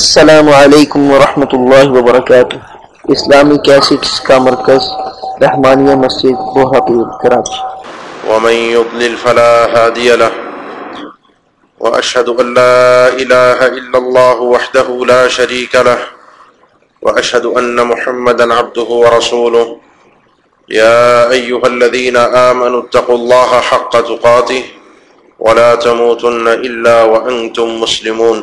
السلام علیکم ورحمۃ اللہ وبرکاتہ۔ اسلامی کیسٹس کا مرکز، رحمانیہ مسجد بوہاپور کراچی ومن يضلل فلا هادي له، وأشهد أن لا إله إلا الله وحده لا شريك له، وأشهد أن محمدا عبده ورسوله. يا أيها الذين آمنوا اتقوا الله حق تقاته، ولا تموتن إلا وأنتم مسلمون.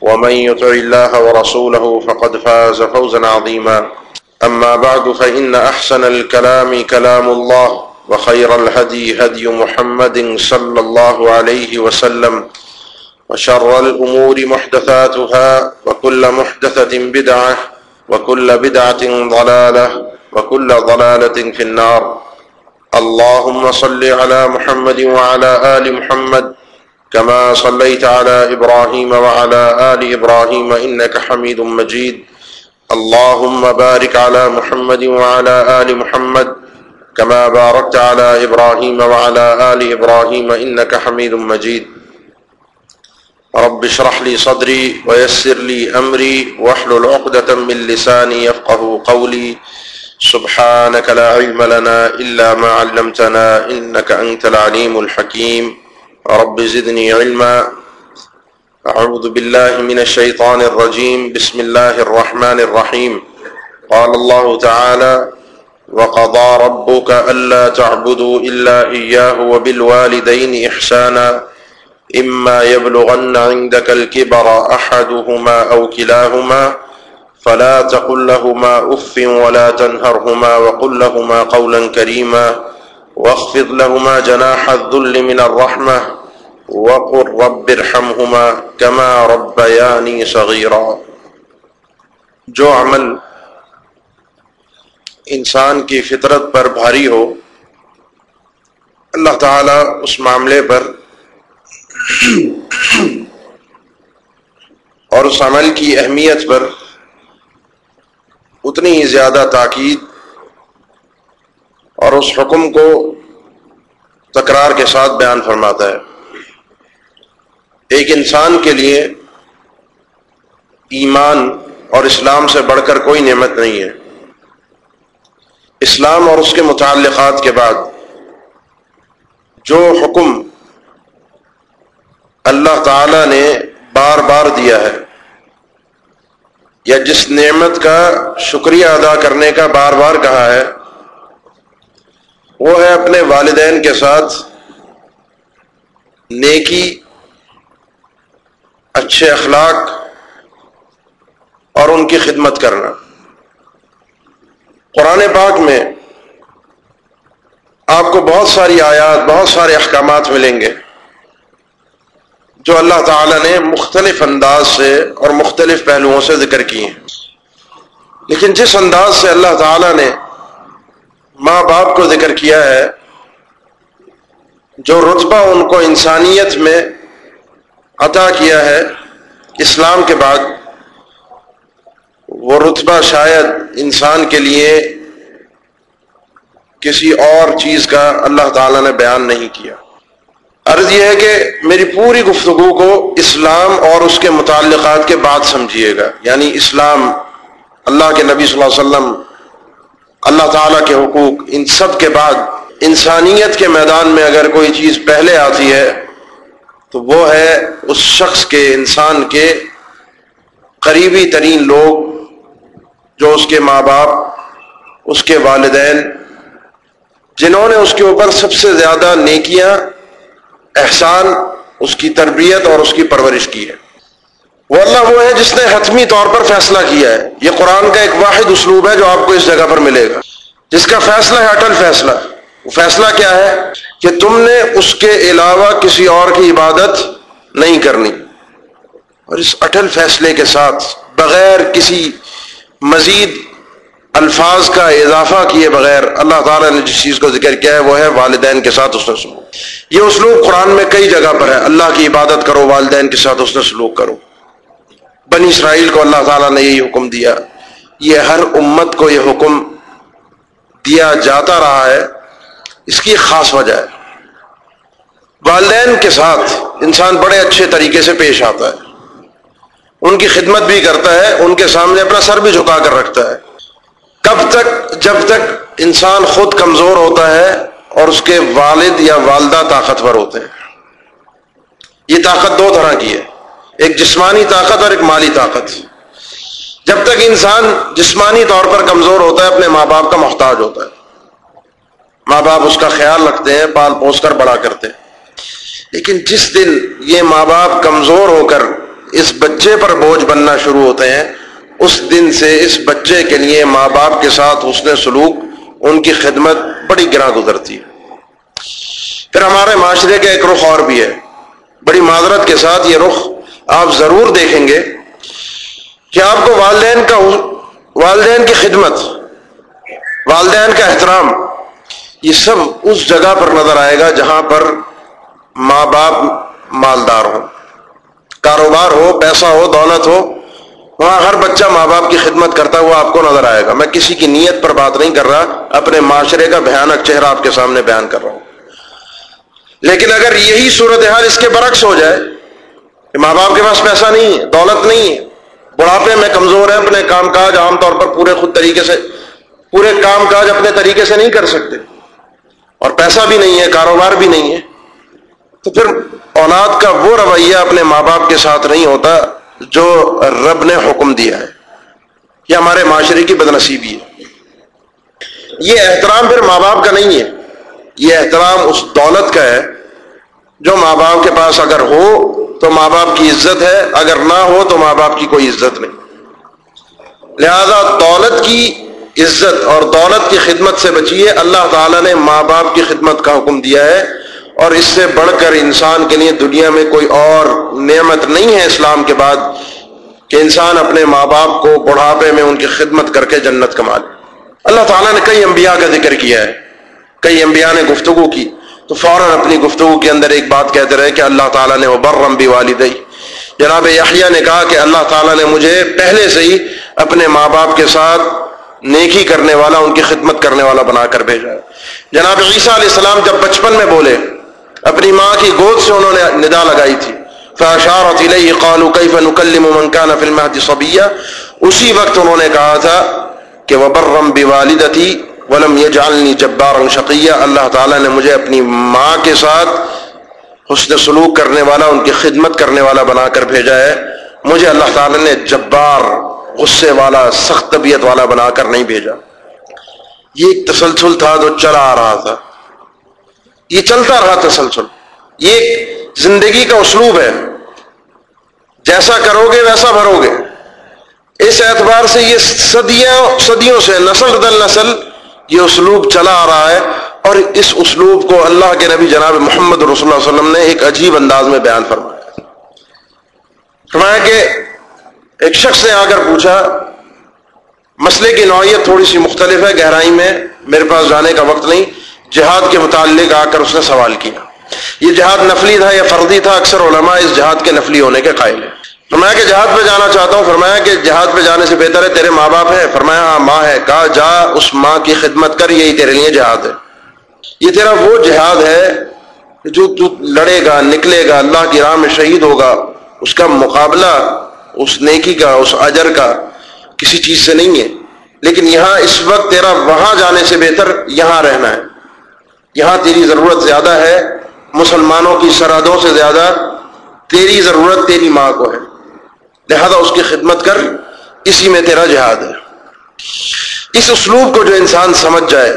ومن يطع الله ورسوله فقد فاز فوزا عظيما. أما بعد، فإن أحسن الكلام كلام الله، وخير الهدي هدي محمد صلى الله عليه وسلم، وشر الأمور محدثاتها، وكل محدثة بدعة، وكل بدعة ضلالة، وكل ضلالة في النار. اللهم صل على محمد وعلى آل محمد كما صليت على إبراهيم وعلى آل إبراهيم إنك حميد مجيد. اللهم بارك على محمد وعلى آل محمد كما باركت على إبراهيم وعلى آل إبراهيم إنك حميد مجيد. رب اشرح لي صدري ويسر لي أمري واحلل عقدة من لساني يفقه قولي. سبحانك لا علم لنا إلا ما علمتنا إنك أنت العليم الحكيم. رب زدني علما. أعوذ بالله من الشيطان الرجيم بسم الله الرحمن الرحيم قال الله تعالى وقضى ربك ألا تعبدوا إلا إياه وبالوالدين إحسانا إما يبلغن عندك الكبر أحدهما أو كلاهما فلا تقل لهما أف ولا تنهرهما وقل لهما قولا كريما واخفض لهما جناح الذل من الرحمة وقل رب ارحمهما كما ربياني صغيرا. جو عمل انسان کی فطرت پر بھاری ہو، اللہ تعالی اس معاملے پر اور اس عمل کی اہمیت پر اتنی ہی زیادہ تاکید اور اس حکم کو تکرار کے ساتھ بیان فرماتا ہے۔ ایک انسان کے لیے ایمان اور اسلام سے بڑھ کر کوئی نعمت نہیں ہے۔ اسلام اور اس کے متعلقات کے بعد جو حکم اللہ تعالی نے بار بار دیا ہے یا جس نعمت کا شکریہ ادا کرنے کا بار بار کہا ہے وہ ہے اپنے والدین کے ساتھ نیکی، اچھے اخلاق اور ان کی خدمت کرنا۔ قرآن پاک میں آپ کو بہت ساری آیات، بہت سارے احکامات ملیں گے جو اللہ تعالی نے مختلف انداز سے اور مختلف پہلوؤں سے ذکر کیے ہیں۔ لیکن جس انداز سے اللہ تعالی نے ماں باپ کو ذکر کیا ہے، جو رتبہ ان کو انسانیت میں عطا کیا ہے اسلام کے بعد، وہ رتبہ شاید انسان کے لیے کسی اور چیز کا اللہ تعالی نے بیان نہیں کیا۔ عرض یہ ہے کہ میری پوری گفتگو کو اسلام اور اس کے متعلقات کے بعد سمجھیے گا۔ یعنی اسلام اللہ کے نبی صلی اللہ علیہ وسلم اللہ تعالیٰ کے حقوق، ان سب کے بعد انسانیت کے میدان میں اگر کوئی چیز پہلے آتی ہے، تو وہ ہے اس شخص کے، انسان کے قریبی ترین لوگ جو اس کے ماں باپ، اس کے والدین، جنہوں نے اس کے اوپر سب سے زیادہ نیکیاں، احسان، اس کی تربیت اور اس کی پرورش کی ہے۔ وہ اللہ وہ ہے جس نے حتمی طور پر فیصلہ کیا ہے۔ یہ قرآن کا ایک واحد اسلوب ہے جو آپ کو اس جگہ پر ملے گا۔ جس کا فیصلہ ہے اٹل فیصلہ۔ وہ فیصلہ کیا ہے کہ تم نے اس کے علاوہ کسی اور کی عبادت نہیں کرنی۔ اور اس اٹل فیصلے کے ساتھ بغیر کسی مزید الفاظ کا اضافہ کیے بغیر اللہ تعالیٰ نے جس چیز کو ذکر کیا ہے وہ ہے والدین کے ساتھ اس نے سلوک۔ یہ اسلوب قرآن میں کئی جگہ پر ہے۔ اللہ کی عبادت کرو، والدین کے ساتھ اس نے سلوک کرو۔ بنی اسرائیل کو اللہ تعالیٰ نے یہی حکم دیا۔ یہ ہر امت کو یہ حکم دیا جاتا رہا ہے۔ اس کی خاص وجہ ہے۔ والدین کے ساتھ انسان بڑے اچھے طریقے سے پیش آتا ہے۔ ان کی خدمت بھی کرتا ہے، ان کے سامنے اپنا سر بھی جھکا کر رکھتا ہے۔ کب تک، جب تک انسان خود کمزور ہوتا ہے اور اس کے والد یا والدہ طاقتور ہوتے ہیں۔ یہ طاقت دو طرح کی ہے۔ ایک جسمانی طاقت اور ایک مالی طاقت۔ جب تک انسان جسمانی طور پر کمزور ہوتا ہے، اپنے ماں باپ کا محتاج ہوتا ہے۔ ماں باپ اس کا خیال رکھتے ہیں، پال پوس کر بڑا کرتے ہیں۔ لیکن جس دن یہ ماں باپ کمزور ہو کر اس بچے پر بوجھ بننا شروع ہوتے ہیں، اس دن سے اس بچے کے لیے ماں باپ کے ساتھ اس نے سلوک ان کی خدمت بڑی گراں گزرتی ہے۔ پھر ہمارے معاشرے کا ایک رخ اور بھی ہے۔ بڑی معذرت کے ساتھ یہ رخ آپ ضرور دیکھیں گے کہ آپ کو والدین کا والدین کی خدمت، والدین کا احترام، یہ سب اس جگہ پر نظر آئے گا جہاں پر ماں باپ مالدار ہو کاروبار ہو، پیسہ ہو، دولت ہو، وہاں ہر بچہ ماں باپ کی خدمت کرتا ہوا آپ کو نظر آئے گا۔ میں کسی کی نیت پر بات نہیں کر رہا، اپنے معاشرے کا بھیانک چہرہ آپ کے سامنے بیان کر رہا ہوں۔ لیکن اگر یہی صورتحال اس کے برعکس ہو جائے کہ ماں باپ کے پاس پیسہ نہیں ہے، دولت نہیں ہے۔ بڑھاپے میں کمزور ہے اپنے کام کاج عام طور پر پورے خود طریقے سے، پورے کام کاج اپنے طریقے سے نہیں کر سکتے۔ اور پیسہ بھی نہیں ہے، کاروبار بھی نہیں ہے۔ تو پھر اولاد کا وہ رویہ اپنے ماں باپ کے ساتھ نہیں ہوتا جو رب نے حکم دیا ہے۔ یہ ہمارے معاشرے کی بدنصیبی ہے۔ یہ احترام پھر ماں باپ کا نہیں ہے۔ یہ احترام اس دولت کا ہے جو ماں باپ کے پاس اگر ہو تو ماں باپ کی عزت ہے، اگر نہ ہو تو ماں باپ کی کوئی عزت نہیں۔ لہذا دولت کی عزت اور دولت کی خدمت سے بچیے، اللہ تعالیٰ نے ماں باپ کی خدمت کا حکم دیا ہے۔ اور اس سے بڑھ کر انسان کے لیے دنیا میں کوئی اور نعمت نہیں ہے اسلام کے بعد کہ انسان اپنے ماں باپ کو بڑھاپے میں ان کی خدمت کر کے جنت کما لے۔ اللہ تعالیٰ نے کئی انبیاء کا ذکر کیا ہے، کئی انبیاء نے گفتگو کی۔ تو فوراً اپنی گفتگو کے اندر ایک بات کہتے رہے کہ اللہ تعالیٰ نے وہ برم بھی والدئی جناب یحییٰ نے کہا کہ اللہ تعالیٰ نے مجھے پہلے سے ہی اپنے ماں باپ کے ساتھ نیکی کرنے والا، ان کی خدمت کرنے والا بنا کر بھیجا۔ ہے جناب عیسیٰ علیہ السلام جب بچپن میں بولے، اپنی ماں کی گود سے انہوں نے ندا لگائی تھی۔ فاشارت الیہ، قالوا کیف نکلم من كان في المهد صبیا اسی وقت انہوں نے کہا تھا کہ وبرم بوالدتی ولم يجعلني جبارا شقيا۔ اللہ تعالی نے مجھے اپنی ماں کے ساتھ حسن سلوک کرنے والا، ان کی خدمت کرنے والا بنا کر بھیجا ہے۔ مجھے اللہ تعالی نے جبار، غصے والا، سخت طبیعت والا بنا کر نہیں بھیجا۔ یہ ایک تسلسل تھا جو چلا آ رہا تھا۔ یہ چلتا رہا تسلسل۔ یہ زندگی کا اسلوب ہے۔ جیسا کرو گے، ویسا بھرو گے۔ اس اعتبار سے یہ صدیوں صدیوں سے نسل در نسل یہ اسلوب چلا آ رہا ہے اور اس اسلوب کو اللہ کے نبی جناب محمد رسول اللہ علیہ وسلم نے ایک عجیب انداز میں بیان فرمایا فرمایا کہ ایک شخص نے آ کر پوچھا، مسئلے کی نوعیت تھوڑی سی مختلف ہے، گہرائی میں میرے پاس جانے کا وقت نہیں۔ جہاد کے متعلق آ کر اس نے سوال کیا۔ یہ جہاد نفلی تھا یا فردی تھا؟ اکثر علماء اس جہاد کے نفلی ہونے کے قائل ہیں۔ فرمایا کہ جہاد پہ جانا چاہتا ہوں، فرمایا کہ جہاد پہ جانے سے بہتر ہے، تیرے ماں باپ ہے فرمایا ہاں ماں ہے۔ کہا، جا، اس ماں کی خدمت کر، یہی تیرے لیے جہاد ہے۔ یہ تیرا وہ جہاد ہے جو تو لڑے گا، نکلے گا، اللہ کی راہ میں شہید ہوگا۔ اس کا مقابلہ، اس نیکی کا، اس اجر کا کسی چیز سے نہیں ہے۔ لیکن یہاں اس وقت تیرا وہاں جانے سے بہتر یہاں رہنا ہے۔ یہاں تیری ضرورت زیادہ ہے، مسلمانوں کی سرحدوں سے زیادہ تیری ضرورت تیری ماں کو ہے۔ لہذا اس کی خدمت کر، اسی میں تیرا جہاد ہے۔ اس اسلوب کو جو انسان سمجھ جائے،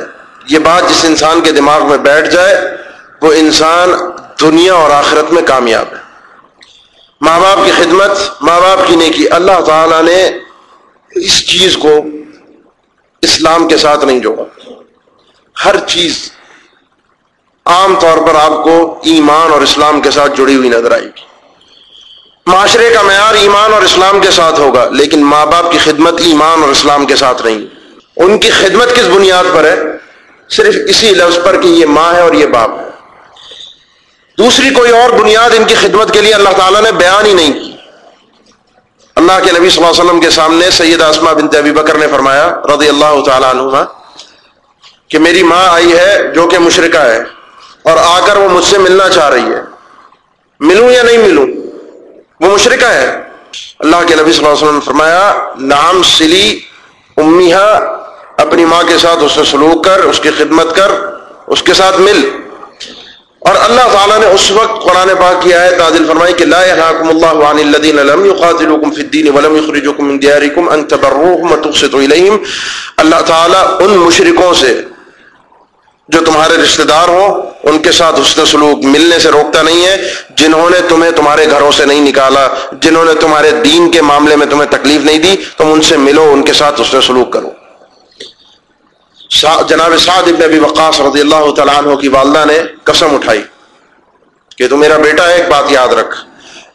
یہ بات جس انسان کے دماغ میں بیٹھ جائے، وہ انسان دنیا اور آخرت میں کامیاب ہے۔ ماں باپ کی خدمت، ماں باپ کی نیکی، اللہ تعالی نے اس چیز کو اسلام کے ساتھ نہیں جوڑا۔ ہر چیز عام طور پر آپ کو ایمان اور اسلام کے ساتھ جڑی ہوئی نظر آئے گی۔ معاشرے کا معیار ایمان اور اسلام کے ساتھ ہوگا، لیکن ماں باپ کی خدمت ایمان اور اسلام کے ساتھ نہیں۔ ان کی خدمت کس بنیاد پر ہے؟ صرف اسی لفظ پر کہ یہ ماں ہے اور یہ باپ ہے۔ دوسری کوئی اور بنیاد ان کی خدمت کے لیے اللہ تعالیٰ نے بیان ہی نہیں کی۔ اللہ کے نبی صلی اللہ علیہ وسلم کے سامنے سید اسما بنت ابی بکر نے فرمایا رضی اللہ تعالیٰ عنہ کہ میری ماں آئی ہے جو کہ مشرقہ ہے اور آ کر وہ مجھ سے ملنا چاہ رہی ہے۔ ملوں یا نہیں ملوں؟ وہ مشرقہ ہے۔ اللہ کے نبی صلی اللہ علیہ وسلم نے فرمایا نام سلی امیہ اپنی ماں کے ساتھ اس سے سلوک کر، اس کی خدمت کر، اس کے ساتھ مل۔ اور اللہ تعالیٰ نے اس وقت قرآن پاک کی آیت نازل فرمائی کہ لا ينهاكم الله عن الذين لم يقاتلوكم في الدين ولم يخرجوكم من دياركم ان تبروهم وتقسطوا اليهم اللہ تعالیٰ ان مشرکوں سے جو تمہارے رشتہ دار ہوں، ان کے ساتھ حسن سلوک ملنے سے روکتا نہیں ہے، جنہوں نے تمہیں تمہارے گھروں سے نہیں نکالا، جنہوں نے تمہارے دین کے معاملے میں تمہیں تکلیف نہیں دی، تم ان سے ملو، ان کے ساتھ حسن سلوک کرو۔ جناب سعد ابن ابی وقاص رضی اللہ تعالیٰ عنہ کی والدہ نے قسم اٹھائی کہ تو میرا بیٹا ہے ایک بات یاد رکھ۔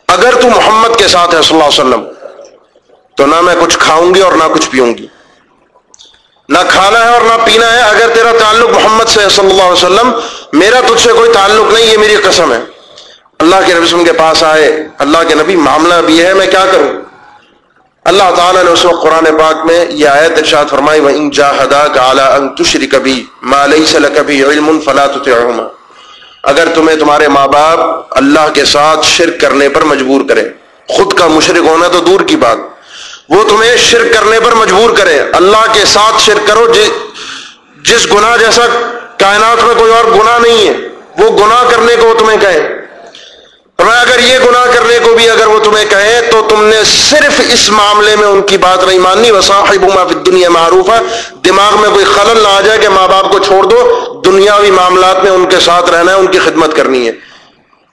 اگر تو محمد کے ساتھ ہے صلی اللہ علیہ وسلم، تو نہ میں کچھ کھاؤں گی اور نہ کچھ پیوں گی۔ نہ کھانا ہے اور نہ پینا ہے، اگر تیرا تعلق محمد سے صلی اللہ علیہ وسلم، میرا تجھ سے کوئی تعلق نہیں، یہ میری قسم ہے۔ اللہ کے نبی کے پاس آئے، اللہ کے نبی، معاملہ بھی ہے، میں کیا کروں؟ اللہ تعالیٰ نے اس وقت قرآن پاک میں یہ آیت ارشاد فرمائی وہ ان جاہدا کالا ان تشری کبھی مالئی سے کبھی علم فلاط اگر تمہیں تمہارے ماں باپ اللہ کے ساتھ شرک کرنے پر مجبور کرے خود کا مشرق ہونا تو دور کی بات۔ وہ تمہیں شرک کرنے پر مجبور کرے۔ اللہ کے ساتھ شرک کرو جی، جس گناہ جیسا کائنات میں کوئی اور گناہ نہیں ہے، وہ گناہ کرنے کو وہ تمہیں کہے۔ اگر یہ گناہ کرنے کو بھی اگر وہ تمہیں کہے، تو تم نے صرف اس معاملے میں ان کی بات نہیں ماننی وساحب دنیا معروف ہے دماغ میں کوئی خلل نہ آ جائے کہ ماں باپ کو چھوڑ دو، دنیاوی معاملات میں ان کے ساتھ رہنا ہے، ان کی خدمت کرنی ہے۔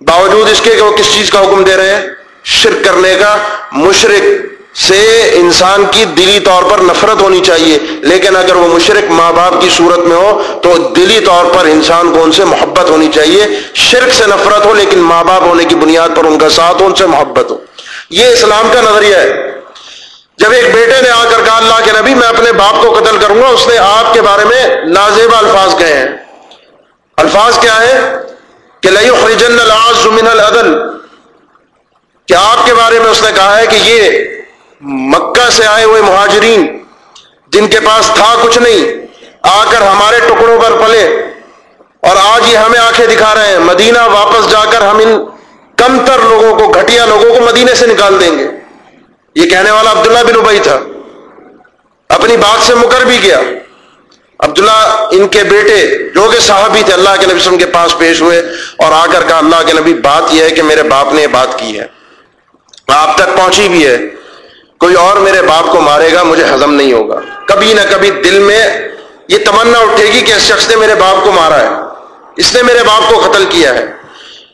باوجود اس کے کہ وہ کس چیز کا حکم دے رہے ہیں؟ شرک کرنے کا مشرق سے انسان کی دلی طور پر نفرت ہونی چاہیے، لیکن اگر وہ مشرق ماں باپ کی صورت میں ہو، تو دلی طور پر انسان کو ان سے محبت ہونی چاہیے۔ شرک سے نفرت ہو، لیکن ماں باپ ہونے کی بنیاد پر ان کا ساتھ ہو، ان سے محبت ہو۔ یہ اسلام کا نظریہ ہے۔ جب ایک بیٹے نے آ کر کہا، اللہ کے نبی، میں اپنے باپ کو قتل کروں گا، اس نے آپ کے بارے میں لازیبہ الفاظ کہے ہیں۔ الفاظ کیا ہے کہ لئی خریجن من العدل کہ آپ کے بارے میں اس نے کہا ہے کہ یہ مکہ سے آئے ہوئے مہاجرین، جن کے پاس تھا کچھ نہیں، آ کر ہمارے ٹکڑوں پر پلے۔ اور آج یہ ہمیں آنکھیں دکھا رہے ہیں۔ مدینہ واپس جا کر ہم ان کم تر لوگوں کو، گھٹیا لوگوں کو مدینے سے نکال دیں گے۔ یہ کہنے والا عبداللہ بن ابئی تھا۔ اپنی بات سے مکر بھی گیا عبداللہ ان کے بیٹے جو کہ صحابی تھے، اللہ کے نبی وسلم کے پاس پیش ہوئے اور آ کر کہا، اللہ کے نبی، بات یہ ہے کہ میرے باپ نے یہ بات کی ہے۔ آپ تک پہنچی بھی ہے۔ کوئی اور میرے باپ کو مارے گا، مجھے ہضم نہیں ہوگا۔ کبھی نہ کبھی دل میں یہ تمنا اٹھے گی کہ اس شخص نے میرے باپ کو مارا ہے۔ اس نے میرے باپ کو قتل کیا ہے۔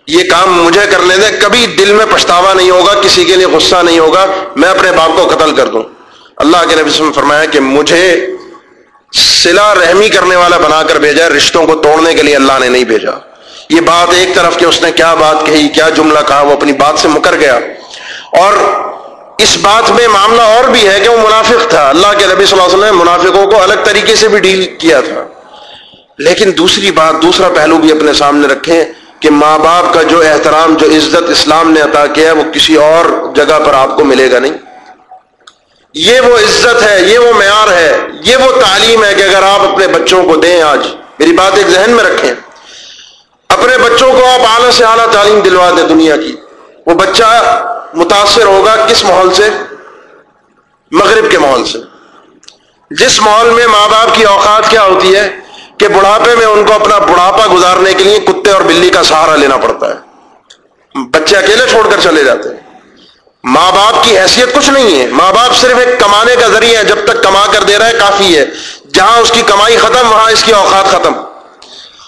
یہ کام مجھے کرنے دیں کبھی دل میں پچھتاوا نہیں ہوگا، کسی کے لیے غصہ نہیں ہوگا۔ میں اپنے باپ کو قتل کر دوں۔ اللہ کے نبی نے فرمایا کہ مجھے سلا رحمی کرنے والا بنا کر بھیجا، رشتوں کو توڑنے کے لیے اللہ نے نہیں بھیجا۔ یہ بات ایک طرف کہ اس نے کیا بات کہی، کیا جملہ کہا، وہ اپنی بات سے مکر گیا۔ اور اس بات میں معاملہ اور بھی ہے کہ وہ منافق تھا۔ اللہ کے نبی صلی اللہ علیہ وسلم نے منافقوں کو الگ طریقے سے بھی ڈیل کیا تھا۔ لیکن دوسری بات، دوسرا پہلو بھی اپنے سامنے رکھیں کہ ماں باپ کا جو احترام، جو عزت اسلام نے عطا کیا ہے، وہ کسی اور جگہ پر آپ کو ملے گا نہیں۔ یہ وہ عزت ہے، یہ وہ معیار ہے، یہ وہ تعلیم ہے کہ اگر آپ اپنے بچوں کو دیں آج۔ میری بات ایک ذہن میں رکھیں۔ اپنے بچوں کو آپ اعلیٰ سے اعلیٰ تعلیم دلوا دیں دنیا کی۔ وہ بچہ متاثر ہوگا کس ماحول سے؟ مغرب کے ماحول سے۔ جس ماحول میں ماں باپ کی اوقات کیا ہوتی ہے کہ بڑھاپے میں ان کو اپنا بڑھاپا گزارنے کے لیے کتے اور بلی کا سہارا لینا پڑتا ہے۔ بچے اکیلے چھوڑ کر چلے جاتے ہیں۔ ماں باپ کی حیثیت کچھ نہیں ہے۔ ماں باپ صرف ایک کمانے کا ذریعہ ہے، جب تک کما کر دے رہا ہے، کافی ہے۔ جہاں اس کی کمائی ختم، وہاں اس کی اوقات ختم۔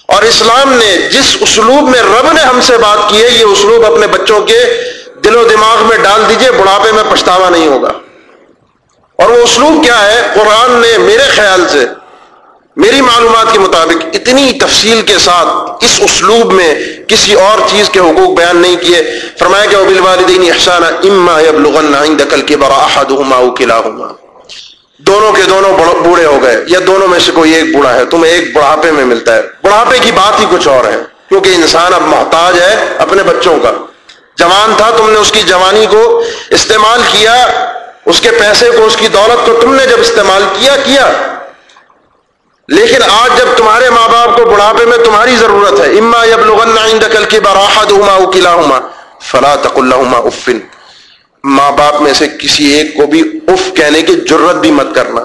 اور اسلام نے جس اسلوب میں رب نے ہم سے بات کی ہے، یہ اسلوب اپنے بچوں کے دل و دماغ میں ڈال دیجیے، بڑھاپے میں پچھتاوا نہیں ہوگا۔ اور وہ اسلوب کیا ہے؟ قرآن نے میرے خیال سے میری معلومات کے مطابق اتنی تفصیل کے ساتھ اس اسلوب میں کسی اور چیز کے حقوق بیان نہیں کیے۔ فرمایا کہ ابل والدین احسان اما یبلغن عندك الكبر احدهما او كلاهما دونوں کے دونوں بوڑھے ہو گئے، یا دونوں میں سے کوئی ایک بوڑھا ہے، تمہیں ایک بڑھاپے میں ملتا ہے۔ بڑھاپے کی بات ہی کچھ اور ہے، کیونکہ انسان اب محتاج ہے اپنے بچوں کا۔ جوان تھا، تم نے اس کی جوانی کو استعمال کیا، اس کے پیسے کو، اس کی دولت کو تم نے جب استعمال کیا کیا۔ لیکن آج جب تمہارے ماں باپ کو بڑھاپے میں تمہاری ضرورت ہے، اما یب لغن کی براحد ہما اکیلا ہما فلا تق اللہ افن ماں باپ میں سے کسی ایک کو بھی اف کہنے کی ضرورت بھی مت کرنا۔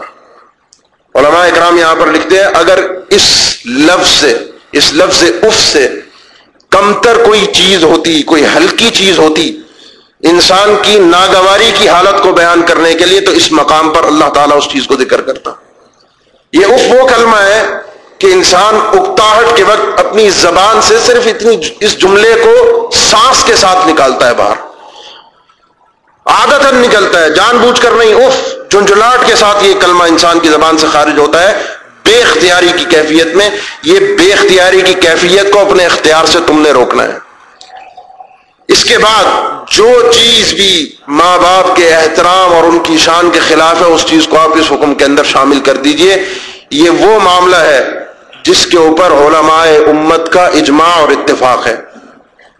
علماء اکرام یہاں پر لکھتے ہیں، اگر اس لفظ سے، اس لفظ اف سے کمتر کوئی چیز ہوتی، کوئی ہلکی چیز ہوتی، انسان کی ناگواری کی حالت کو بیان کرنے کے لیے تو اس مقام پر اللہ تعالیٰ اس چیز کو ذکر کرتا۔ یہ اف وہ کلمہ ہے کہ انسان اکتاہٹ کے وقت اپنی زبان سے صرف اتنی اس جملے کو سانس کے ساتھ نکالتا ہے باہر۔ عادت نکلتا ہے، جان بوجھ کر نہیں اف جنجلاٹ کے ساتھ یہ کلمہ انسان کی زبان سے خارج ہوتا ہے۔ بے اختیاری کی کیفیت میں یہ بے اختیاری کی کیفیت کو اپنے اختیار سے تم نے روکنا ہے۔ اس کے بعد جو چیز بھی ماں باپ کے احترام اور ان کی شان کے خلاف ہے، اس چیز کو آپ اس حکم کے اندر شامل کر دیجیے۔ یہ وہ معاملہ ہے جس کے اوپر علماء امت کا اجماع اور اتفاق ہے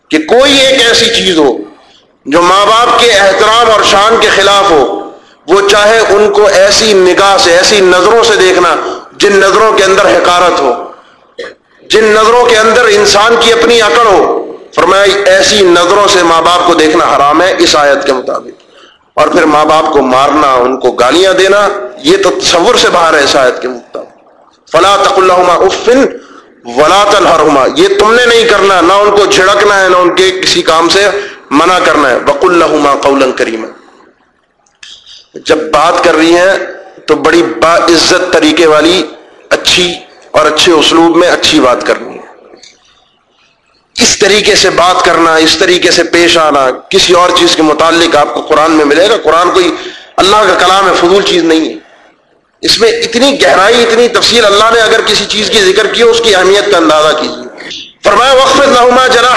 کہ کوئی ایک ایسی چیز ہو جو ماں باپ کے احترام اور شان کے خلاف ہو، وہ چاہے ان کو ایسی نگاہ سے، ایسی نظروں سے دیکھنا جن نظروں کے اندر حکارت ہو، جن نظروں کے اندر انسان کی اپنی اکڑ ہو، فرمایا ایسی نظروں سے ماں باپ کو دیکھنا حرام ہے اس آیت کے مطابق۔ اور پھر ماں باپ کو مارنا، ان کو گالیاں دینا، یہ تو تصور سے باہر ہے اس آیت کے مطابق۔ فلا تق اللہ افن ولا تلحرما یہ تم نے نہیں کرنا، نہ ان کو جھڑکنا ہے، نہ ان کے کسی کام سے منع کرنا ہے۔ بک اللہ قول کریم جب بات کر رہی ہیں تو بڑی با عزت طریقے والی اچھی اور اچھے اسلوب میں اچھی بات کرنی ہے۔ اس طریقے سے بات کرنا، اس طریقے سے پیش آنا، کسی اور چیز کے متعلق آپ کو قرآن میں ملے گا۔ قرآن کوئی اللہ کا کلام ہے، فضول چیز نہیں ہے۔ اس میں اتنی گہرائی، اتنی تفصیل اللہ نے اگر کسی چیز کی ذکر کی اس کی اہمیت کا اندازہ کیجیے۔ فرمایا وقف لہما جنا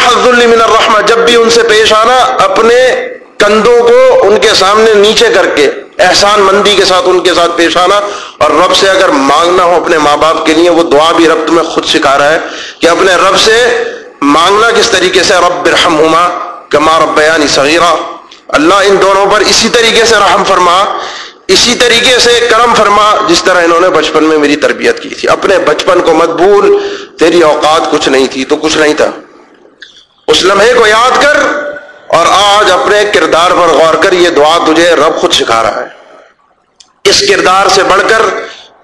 من الرحمہ جب بھی ان سے پیش آنا، اپنے کندھوں کو ان کے سامنے نیچے کر کے احسان مندی کے ساتھ ان کے ساتھ پیش آنا اور رب سے اگر مانگنا ہو اپنے ماں باپ کے لیے، وہ دعا بھی رب تمہیں خود سکھا رہا ہے کہ اپنے رب سے مانگنا کس طریقے سے؟ رب برحم ہما کما رب بیانی صغیرہ اللہ ان دونوں پر اسی طریقے سے رحم فرما، اسی طریقے سے کرم فرما، جس طرح انہوں نے بچپن میں میری تربیت کی تھی۔ اپنے بچپن کو مت بھول، تیری اوقات کچھ نہیں تھی تو کچھ نہیں تھا۔ اس لمحے کو یاد کر اور آج اپنے کردار پر غور کر، یہ دعا تجھے رب خود سکھا رہا ہے۔ اس کردار سے بڑھ کر،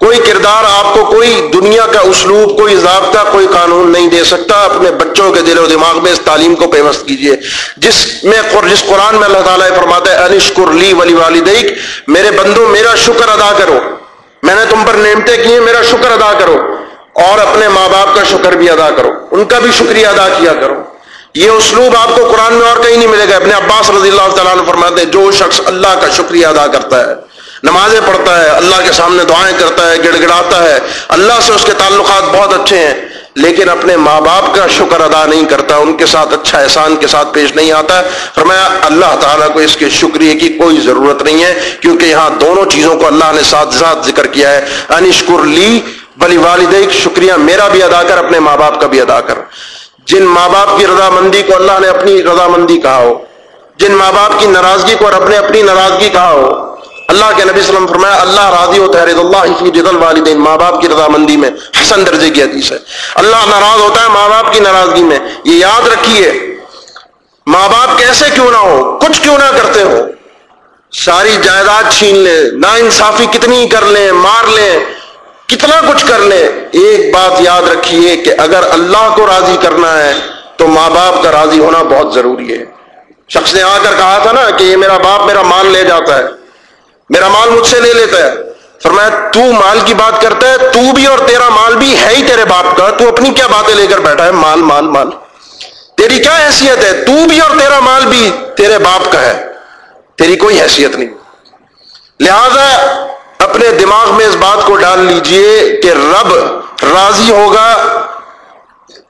کوئی کردار آپ کو کوئی دنیا کا اسلوب، کوئی ضابطہ، کوئی قانون نہیں دے سکتا۔ اپنے بچوں کے دل و دماغ میں اس تعلیم کو پیوست کیجیے جس میں جس قرآن میں اللہ تعالیٰ فرماتا ہے، انشکر لی ولی والدیک میرے بندو، میرا شکر ادا کرو۔ میں نے تم پر نعمتیں کی ہیں، میرا شکر ادا کرو۔ اور اپنے ماں باپ کا شکر بھی ادا کرو۔ ان کا بھی شکریہ ادا کیا کرو۔ یہ اسلوب آپ کو قرآن میں اور کہیں نہیں ملے گا۔ اپنے عباس رضی اللہ تعالیٰ فرماتے ہیں، جو شخص اللہ کا شکریہ ادا کرتا ہے، نمازیں پڑھتا ہے، اللہ کے سامنے دعائیں کرتا ہے گڑ گڑاتا ہے، اللہ سے اس کے تعلقات بہت اچھے ہیں، لیکن اپنے ماں باپ کا شکر ادا نہیں کرتا، ان کے ساتھ اچھا احسان کے ساتھ پیش نہیں آتا۔ فرمایا، اللہ تعالیٰ کو اس کے شکریہ کی کوئی ضرورت نہیں ہے، کیونکہ یہاں دونوں چیزوں کو اللہ نے ساتھ ساتھ ذکر کیا ہے۔ انشکر لی، بلی والد شکریہ میرا بھی ادا کر، اپنے ماں باپ کا بھی ادا کر۔ جن ماں باپ کی رضامندی کو اللہ نے اپنی رضامندی کہا ہو، جن ماں باپ کی ناراضگی کو اور اپنے اپنی ناراضگی کہا ہو، اللہ کے نبی وسلم فرمایا، اللہ راضی ہوتا ہے، رضا اللہ فی رضا الوالدین، ماں باپ کی رضامندی میں حسن درجے کی حدیث ہے۔ اللہ ناراض ہوتا ہے ماں باپ کی ناراضگی میں، یہ یاد رکھیے، ماں باپ کیسے کیوں نہ ہو، کچھ کیوں نہ کرتے ہو۔ ساری جائیداد چھین لیں نا انصافی کتنی کر لیں، مار لیں کتنا کچھ کر لیں ایک بات یاد رکھیے کہ اگر اللہ کو راضی کرنا ہے تو ماں باپ کا راضی ہونا بہت ضروری ہے۔ شخص نے آ کر کہا تھا نا کہ یہ میرا باپ میرا مال لے جاتا ہے، میرا مال مجھ سے لے لیتا ہے۔ فرمایا، تو مال کی بات کرتا ہے، تو بھی اور تیرا مال بھی ہے ہی تیرے باپ کا، تو اپنی کیا باتیں لے کر بیٹھا ہے؟ مال مال مال۔ تیری کیا حیثیت ہے؟ تو بھی اور تیرا مال بھی تیرے باپ کا ہے۔ تیری کوئی حیثیت نہیں۔ لہذا اپنے دماغ میں اس بات کو ڈال لیجیے کہ رب راضی ہوگا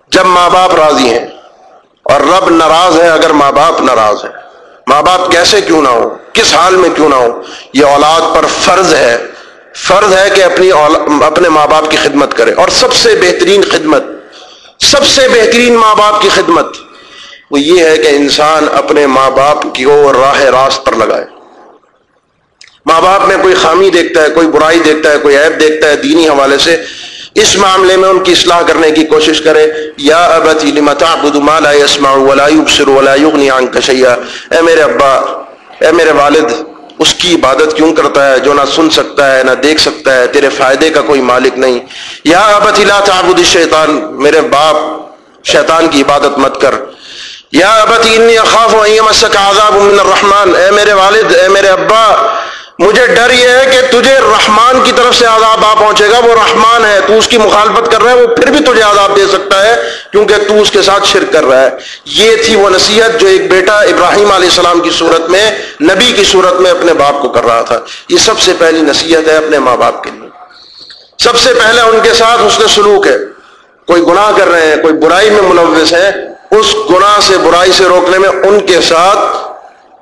جب ماں باپ راضی ہیں اور رب ناراض ہے اگر ماں باپ ناراض ہے ماں باپ کیسے کیوں نہ ہو کس حال میں کیوں نہ ہو یہ اولاد پر فرض ہے۔ فرض ہے کہ اپنی اپنے ماں باپ کی خدمت کرے۔ اور سب سے بہترین خدمت، سب سے بہترین ماں باپ کی خدمت وہ یہ ہے کہ انسان اپنے ماں باپ کی اور راہ راست پر لگائے۔ ماں باپ میں کوئی خامی دیکھتا ہے، کوئی برائی دیکھتا ہے، کوئی عیب دیکھتا ہے دینی حوالے سے، اس معاملے میں ان کی اصلاح کرنے کی کوشش کرے۔ یا ابتی لما تعبد ما لا يسمع ولا يبصر ولا يغني عنك شيئا اے میرے ابا، اے میرے والد، اس کی عبادت کیوں کرتا ہے جو نہ سن سکتا ہے، نہ دیکھ سکتا ہے؟ تیرے فائدے کا کوئی مالک نہیں۔ یا ابتی لا تعبد الشیطان، میرے باپ، شیطان کی عبادت مت کر۔ یا ابتی انی اخاف ان يمسك عذاب من الرحمن۔ اے میرے والد، اے میرے ابا مجھے ڈر یہ ہے کہ تجھے رحمان کی طرف سے عذاب آ پہنچے گا، وہ رحمان ہے، تو اس کی مخالفت کر رہا ہے، وہ پھر بھی تجھے عذاب دے سکتا ہے، کیونکہ تو اس کے ساتھ شرک کر رہا ہے۔ یہ تھی وہ نصیحت جو ایک بیٹا ابراہیم علیہ السلام کی صورت میں، نبی کی صورت میں اپنے باپ کو کر رہا تھا۔ یہ سب سے پہلی نصیحت ہے اپنے ماں باپ کے لیے۔ سب سے پہلے ان کے ساتھ اس نے سلوک ہے۔ کوئی گناہ کر رہے ہیں، کوئی برائی میں ملوث ہے اس گناہ سے، برائی سے روکنے میں ان کے ساتھ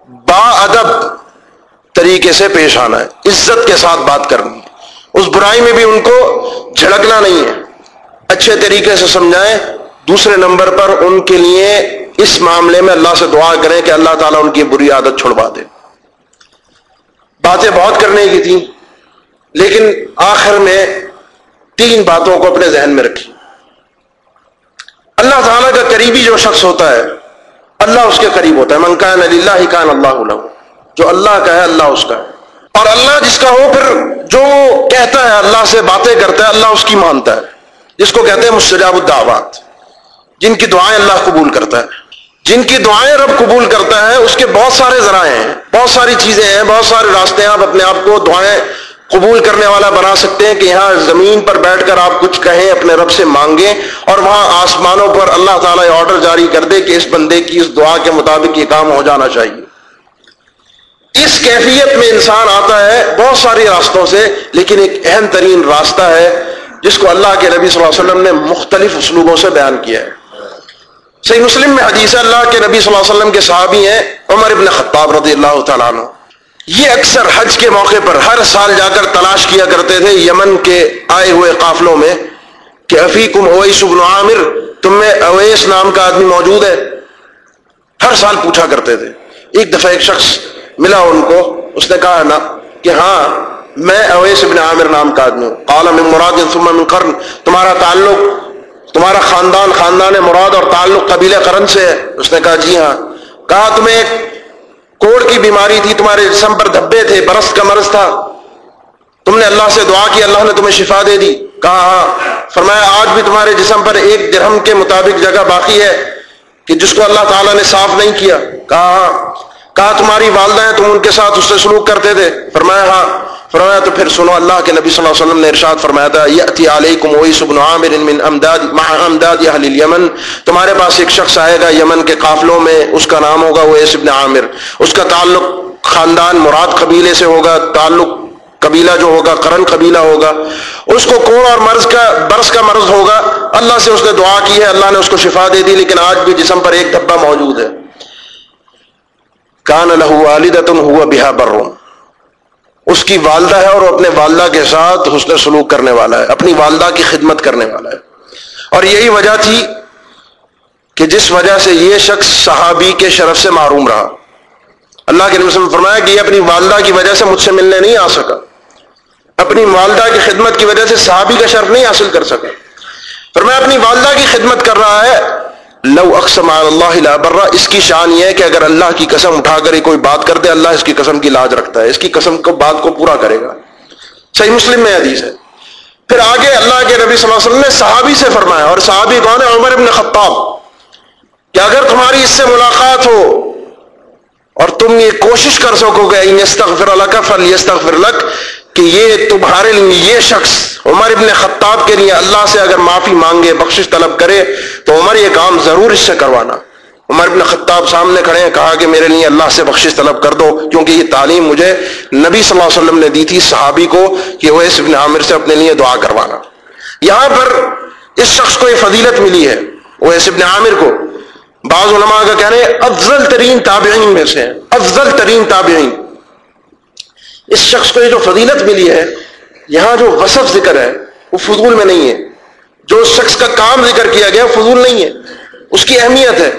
با ادب طریقے سے پیش آنا ہے، عزت کے ساتھ بات کرنی ہے۔ اس برائی میں بھی ان کو جھڑکنا نہیں ہے۔ اچھے طریقے سے سمجھائیں۔ دوسرے نمبر پر ان کے لیے اس معاملے میں اللہ سے دعا کریں کہ اللہ تعالیٰ ان کی بری عادت چھڑوا دے۔ باتیں بہت کرنے کی تھیں، لیکن آخر میں تین باتوں کو اپنے ذہن میں رکھی اللہ تعالیٰ کا قریبی جو شخص ہوتا ہے، اللہ اس کے قریب ہوتا ہے۔ منکان اللہ کان اللہ جو اللہ کا ہے، اللہ اس کا ہے۔ اور اللہ جس کا ہو، پھر جو کہتا ہے، اللہ سے باتیں کرتا ہے، اللہ اس کی مانتا ہے۔ جس کو کہتے ہیں مستجاب الدعوات، جن کی دعائیں اللہ قبول کرتا ہے۔ جن کی دعائیں رب قبول کرتا ہے، اس کے بہت سارے ذرائع ہیں۔ بہت ساری چیزیں ہیں، بہت سارے راستے ہیں۔ آپ اپنے آپ کو دعائیں قبول کرنے والا بنا سکتے ہیں کہ یہاں زمین پر بیٹھ کر آپ کچھ کہیں، اپنے رب سے مانگیں۔ اور وہاں آسمانوں پر اللہ تعالیٰ آرڈر جاری کر دے کہ اس بندے کی، اس دعا کے مطابق یہ کام ہو جانا چاہیے۔ اس کیفیت میں انسان آتا ہے بہت سارے راستوں سے، لیکن ایک اہم ترین راستہ ہے جس کو اللہ کے نبی صلی اللہ علیہ وسلم نے مختلف اسلوبوں سے بیان کیا ہے۔ صحیح مسلم میں حدیث اللہ کے نبی صلی اللہ علیہ وسلم کے صحابی ہیں عمر ابن خطاب رضی اللہ تعالیٰ عنہ۔ یہ اکثر حج کے موقع پر ہر سال جا کر تلاش کیا کرتے تھے یمن کے آئے ہوئے قافلوں میں کہ افیکم اویس بن عامر، تم میں اویس نام کا آدمی موجود ہے۔ ہر سال پوچھا کرتے تھے۔ ایک دفعہ ایک شخص ملا ان کو، اس نے کہا نا کہ ہاں میں اویس ابن عامر نام کا آدمی ہوں۔ قال من مراد ثم من قرن، تمہارا تعلق، تمہارا خاندان خاندان مراد اور تعلق قبیلہ قرن سے ہے۔ اس نے کہا جی ہاں۔ کہا، تمہیں ایک کوڑ کی بیماری تھی، تمہارے جسم پر دھبے تھے، برس کا مرض تھا۔ تم نے اللہ سے دعا کی، اللہ نے تمہیں شفا دے دی۔ کہا ہاں۔ فرمایا، آج بھی تمہارے جسم پر ایک درہم کے مطابق جگہ باقی ہے کہ جس کو اللہ تعالیٰ نے صاف نہیں کیا۔ کہا ہاں۔ کہا، تمہاری والدہ ہیں، تم ان کے ساتھ اس سے سلوک کرتے تھے؟ فرمایا ہاں. فرمایا، تو پھر سنو، اللہ کے نبی صلی اللہ علیہ وسلم نے ارشاد فرمایا تھا یاتی علیکم اویس بن عامر من امداد، مع امداد اهل الیمن. تمہارے پاس ایک شخص آئے گا یمن کے قافلوں میں، اس کا نام ہوگا اویس بن عامر. اس کا تعلق خاندان مراد قبیلے سے ہوگا، تعلق قبیلہ جو ہوگا کرن قبیلہ ہوگا. اس کو کوڑ اور مرض کا، برس کا مرض ہوگا. اللہ سے اس نے دعا کی ہے، اللہ نے اس کو شفا دے دی، لیکن آج بھی جسم پر ایک دھبا موجود ہے. کان لہو ہوا بہا برون اس کی والدہ ہے اور اپنے والدہ کے ساتھ حسن سلوک کرنے والا ہے، اپنی والدہ کی خدمت کرنے والا ہے۔ اور یہی وجہ تھی کہ جس وجہ سے یہ شخص صحابی کے شرف سے معروم رہا۔ اللہ کے نبی فرمایا کہ یہ اپنی والدہ کی وجہ سے مجھ سے ملنے نہیں آ سکا۔ اپنی والدہ کی خدمت کی وجہ سے صحابی کا شرف نہیں حاصل کر سکا۔ فرمایا اپنی والدہ کی خدمت کر رہا ہے لو اقسم اللہ لا برا، اس کی شان یہ ہے کہ اگر اللہ کی قسم اٹھا کر کوئی بات کر دے، اللہ اس کی قسم کی لاج رکھتا ہے، اس کی قسم کو، بات کو پورا کرے گا۔ صحیح مسلم میں حدیث ہے۔ پھر آگے اللہ کے نبی صلی اللہ علیہ وسلم نے صحابی سے فرمایا، اور صحابی کون ہے؟ عمر ابن خطاب۔ کہ اگر تمہاری اس سے ملاقات ہو، اور تم یہ کوشش کر سکو گے استغفر لک، فلیستغفر لک کہ یہ تمہارے لیے یہ شخص عمر ابن خطاب کے لیے اللہ سے اگر معافی مانگے، بخشش طلب کرے، تو عمر یہ کام ضرور اس سے کروانا۔ عمر ابن خطاب سامنے کھڑے ہیں، کہا کہ میرے لیے اللہ سے بخشش طلب کر دو، کیونکہ یہ تعلیم مجھے نبی صلی اللہ علیہ وسلم نے دی تھی، صحابی کو کہ وہ اس ابن عامر سے اپنے لیے دعا کروانا۔ یہاں پر اس شخص کو یہ فضیلت ملی ہے، وہ ایس ابن عامر کو۔ بعض علماء کا کہہ رہے ہیں افضل ترین تابعین میں سے افضل ترین تابعین۔ اس شخص کو یہ جو فضیلت ملی ہے، یہاں جو وصف ذکر ہے، وہ فضول میں نہیں ہے۔ جو اس شخص کا کام ذکر کیا گیا فضول نہیں ہے۔ اس کی اہمیت ہے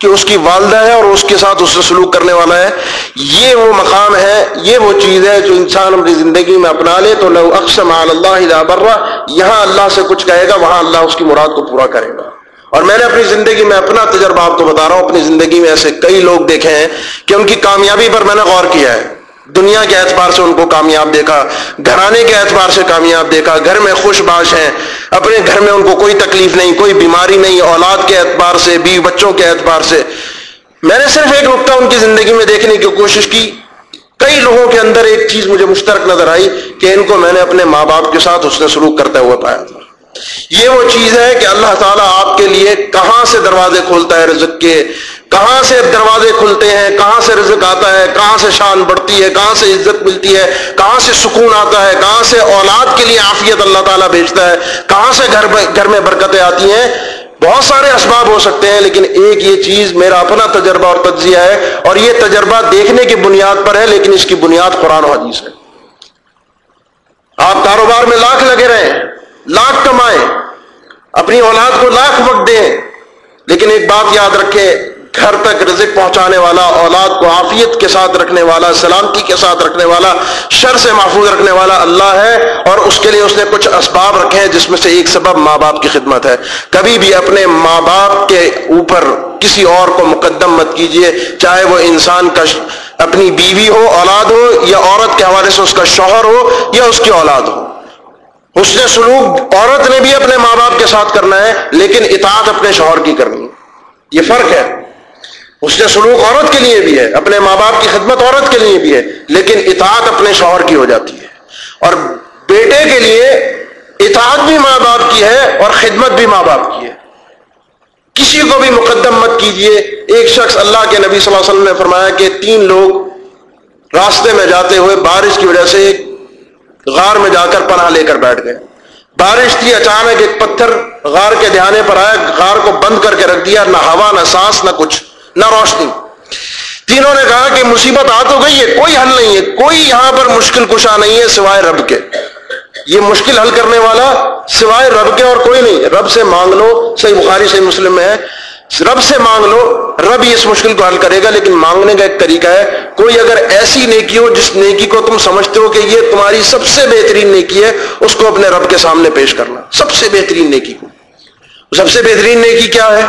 کہ اس کی والدہ ہے اور اس کے ساتھ اس سے سلوک کرنے والا ہے۔ یہ وہ مقام ہے، یہ وہ چیز ہے جو انسان اپنی زندگی میں اپنا لے تو لو اقسم اللہ برا یہاں اللہ سے کچھ کہے گا، وہاں اللہ اس کی مراد کو پورا کرے گا۔ اور میں نے اپنی زندگی میں اپنا تجربہ آپ کو بتا رہا ہوں۔ اپنی زندگی میں ایسے کئی لوگ دیکھے ہیں کہ ان کی کامیابی پر میں نے غور کیا ہے۔ دنیا کے اعتبار سے ان کو کامیاب دیکھا، گھرانے کے اعتبار سے کامیاب دیکھا، گھر میں خوش باش ہیں، اپنے گھر میں ان کو کوئی تکلیف نہیں، کوئی بیماری نہیں، اولاد کے اعتبار سے، بیوی بچوں کے اعتبار سے۔ میں نے صرف ایک نقطہ ان کی زندگی میں دیکھنے کی کوشش کی۔ کئی لوگوں کے اندر ایک چیز مجھے مشترک نظر آئی کہ ان کو میں نے اپنے ماں باپ کے ساتھ اس نے سلوک کرتے ہوئے پایا تھا۔ یہ وہ چیز ہے کہ اللہ تعالیٰ آپ کے لیے کہاں سے دروازے کھولتا ہے رزق کے، کہاں سے دروازے کھلتے ہیں، کہاں سے رزق آتا ہے، کہاں سے شان بڑھتی ہے، کہاں سے عزت ملتی ہے، کہاں سے سکون آتا ہے، کہاں سے اولاد کے لیے عافیت اللہ تعالیٰ بھیجتا ہے، کہاں سے گھر گھر میں برکتیں آتی ہیں۔ بہت سارے اسباب ہو سکتے ہیں، لیکن ایک یہ چیز میرا اپنا تجربہ اور تجزیہ ہے اور یہ تجربہ دیکھنے کی بنیاد پر ہے، لیکن اس کی بنیاد قرآن و حدیث ہے۔ آپ کاروبار میں لاکھ لگے رہے ہیں۔ لاکھ کمائیں، اپنی اولاد کو لاکھ وقت دیں، لیکن ایک بات یاد رکھیں، گھر تک رزق پہنچانے والا، اولاد کو عافیت کے ساتھ رکھنے والا، سلامتی کے ساتھ رکھنے والا، شر سے محفوظ رکھنے والا اللہ ہے، اور اس کے لیے اس نے کچھ اسباب رکھے ہیں جس میں سے ایک سبب ماں باپ کی خدمت ہے۔ کبھی بھی اپنے ماں باپ کے اوپر کسی اور کو مقدم مت کیجیے چاہے وہ انسان کا اپنی بیوی ہو، اولاد ہو، یا عورت کے حوالے سے اس کا شوہر ہو، یا اس کی اولاد ہو۔ اس نے سلوک عورت نے بھی اپنے ماں باپ کے ساتھ کرنا ہے، لیکن اطاعت اپنے شوہر کی کرنی ہے۔ یہ فرق ہے۔ اس نے سلوک عورت کے لیے بھی ہے، اپنے ماں باپ کی خدمت عورت کے لیے بھی ہے، لیکن اطاعت اپنے شوہر کی ہو جاتی ہے۔ اور بیٹے کے لیے اطاعت بھی ماں باپ کی ہے اور خدمت بھی ماں باپ کی ہے۔ کسی کو بھی مقدم مت کیجیے ایک شخص اللہ کے نبی صلی اللہ علیہ وسلم نے فرمایا کہ تین لوگ راستے میں جاتے ہوئے بارش کی وجہ سے ایک غار میں جا کر پناہ لے کر بیٹھ گئے۔ بارش تھی، اچانک ایک پتھر غار کے دھیانے پر آیا، غار کو بند کر کے رکھ دیا، نہ ہوا، نہ سانس، نہ کچھ، نہ روشنی۔ تینوں نے کہا کہ مصیبت آ تو گئی ہے، کوئی حل نہیں ہے، کوئی یہاں پر مشکل کشا نہیں ہے سوائے رب کے۔ یہ مشکل حل کرنے والا سوائے رب کے اور کوئی نہیں۔ رب سے مانگ لو، صحیح بخاری، صحیح مسلم میں ہے۔ رب سے مانگ لو، رب ہی اس مشکل کو حل کرے گا، لیکن مانگنے کا ایک طریقہ ہے، کوئی اگر ایسی نیکی ہو، جس نیکی کو تم سمجھتے ہو کہ یہ تمہاری سب سے بہترین نیکی ہے، اس کو اپنے رب کے سامنے پیش کرنا، سب سے بہترین نیکی کو۔ سب سے بہترین نیکی کیا ہے؟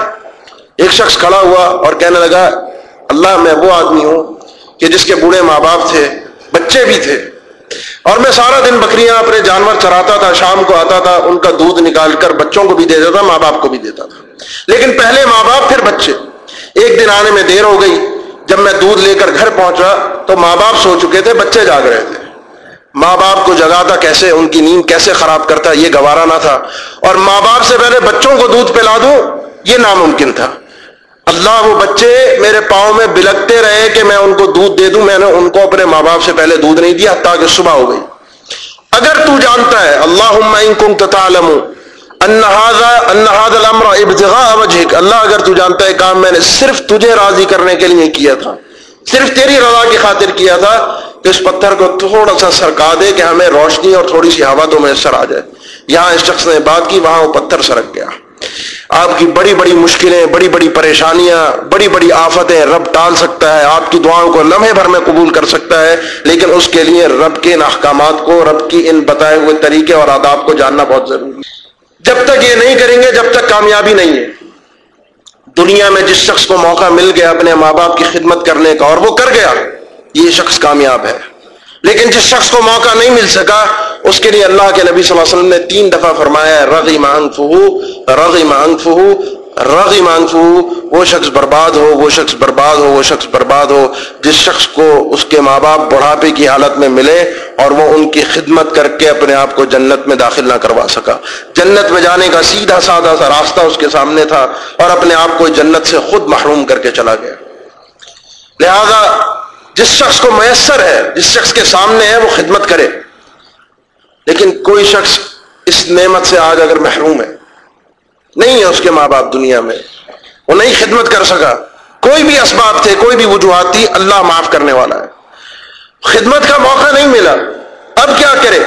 ایک شخص کھڑا ہوا اور کہنے لگا، اللہ میں وہ آدمی ہوں کہ جس کے بوڑھے ماں باپ تھے، بچے بھی تھے۔ اور میں سارا دن بکریاں اپنے جانور چراتا تھا، شام کو آتا تھا، ان کا دودھ نکال کر بچوں کو بھی دے دیتا ماں باپ کو بھی دیتا تھا۔ لیکن پہلے ماں باپ، پھر بچے۔ ایک دن آنے میں دیر ہو گئی۔ جب میں دودھ لے کر گھر پہنچا تو ماں باپ سو چکے تھے، بچے جاگ رہے تھے۔ ماں باپ کو جگاتا کیسے، ان کی نیند کیسے خراب کرتا، یہ گوارا نہ تھا۔ اور ماں باپ سے پہلے بچوں کو دودھ پلا دوں، یہ ناممکن تھا۔ اللہ وہ بچے میرے پاؤں میں بلکتے رہے کہ میں ان کو دودھ دے دوں۔ میں نے ان کو اپنے ماں باپ سے پہلے دودھ نہیں دیا تاکہ صبح ہو گئی۔ اگر تو جانتا ہے اللہ اللہ اگر تو جانتا ہے کام میں نے صرف تجھے راضی کرنے کے لیے کیا تھا، صرف تیری رضا کی خاطر کیا تھا کہ اس پتھر کو تھوڑا سا سرکا دے کہ ہمیں روشنی اور تھوڑی سی ہوا تو میسر آ جائے۔ یہاں اس شخص نے بات کی، وہاں وہ پتھر سرک گیا۔ آپ کی بڑی بڑی مشکلیں، بڑی بڑی پریشانیاں، بڑی بڑی آفتیں رب ٹال سکتا ہے۔ آپ کی دعاؤں کو لمحے بھر میں قبول کر سکتا ہے، لیکن اس کے لیے رب کے ان احکامات کو، رب کی ان بتائے ہوئے طریقے اور آداب کو جاننا بہت ضروری ہے۔ جب تک یہ نہیں کریں گے، جب تک کامیابی نہیں ہے۔ دنیا میں جس شخص کو موقع مل گیا اپنے ماں باپ کی خدمت کرنے کا اور وہ کر گیا، یہ شخص کامیاب ہے۔ لیکن جس شخص کو موقع نہیں مل سکا، اس کے لیے اللہ کے نبی صلی اللہ علیہ وسلم نے تین دفعہ فرمایا ہے رغی مانگ فہو رغی مانگ فہو رغی مانگ وہ شخص برباد ہو، وہ شخص برباد ہو، وہ شخص برباد ہو، جس شخص کو اس کے ماں باپ بڑھاپے کی حالت میں ملے اور وہ ان کی خدمت کر کے اپنے آپ کو جنت میں داخل نہ کروا سکا۔ جنت میں جانے کا سیدھا سادہ سا راستہ اس کے سامنے تھا اور اپنے آپ کو جنت سے خود محروم کر کے چلا گیا۔ لہذا جس شخص کو میسر ہے، جس شخص کے سامنے ہے، وہ خدمت کرے۔ لیکن کوئی شخص اس نعمت سے آج اگر محروم ہے نہیں ہے اس کے ماں باپ دنیا میں۔ وہ نہیں خدمت کر سکا۔ کوئی بھی اسباب تھے، کوئی بھی وجوہات تھی، اللہ معاف کرنے والا ہے۔ خدمت کا موقع نہیں ملا۔ اب کیا کرے؟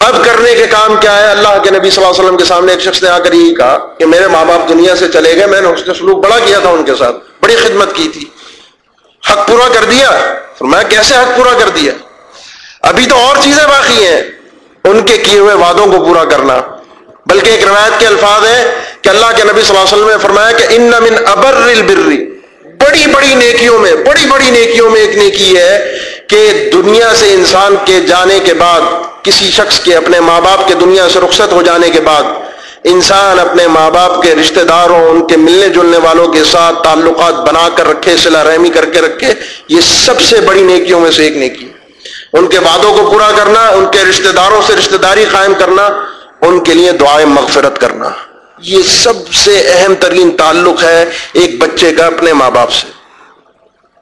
اب کرنے کے کام کیا ہے؟ اللہ کے نبی صلی اللہ علیہ وسلم کے سامنے ایک شخص نے آ کر یہی کہا کہ میرے ماں باپ دنیا سے چلے گئے، میں نے اس نے سلوک بڑا کیا تھا ان کے ساتھ۔ بڑی خدمت کی تھی۔ حق پورا کر دیا؟ میں کیسے حق پورا کر دیا؟ ابھی تو اور چیزیں باقی ہیں۔ ان کے کیے ہوئے وعدوں کو پورا کرنا۔ بلکہ ایک روایت کے الفاظ ہیں کہ اللہ کے نبی صلی اللہ علیہ وسلم نے فرمایا کہ ان من ابر البری بڑی بڑی نیکیوں میں، بڑی بڑی نیکیوں میں ایک نیکی ہے کہ دنیا سے انسان کے جانے کے بعد، کسی شخص کے اپنے ماں باپ کے دنیا سے رخصت ہو جانے کے بعد، انسان اپنے ماں باپ کے رشتہ داروں، ان کے ملنے جلنے والوں کے ساتھ تعلقات بنا کر رکھے صلاح رحمی کر کے رکھے، یہ سب سے بڑی نیکیوں میں سے ایک نیکی ان کے وعدوں کو پورا کرنا، ان کے رشتہ داروں سے رشتہ داری قائم کرنا ان کے لیے دعائیں مغفرت کرنا۔ یہ سب سے اہم ترین تعلق ہے ایک بچے کا اپنے ماں باپ سے۔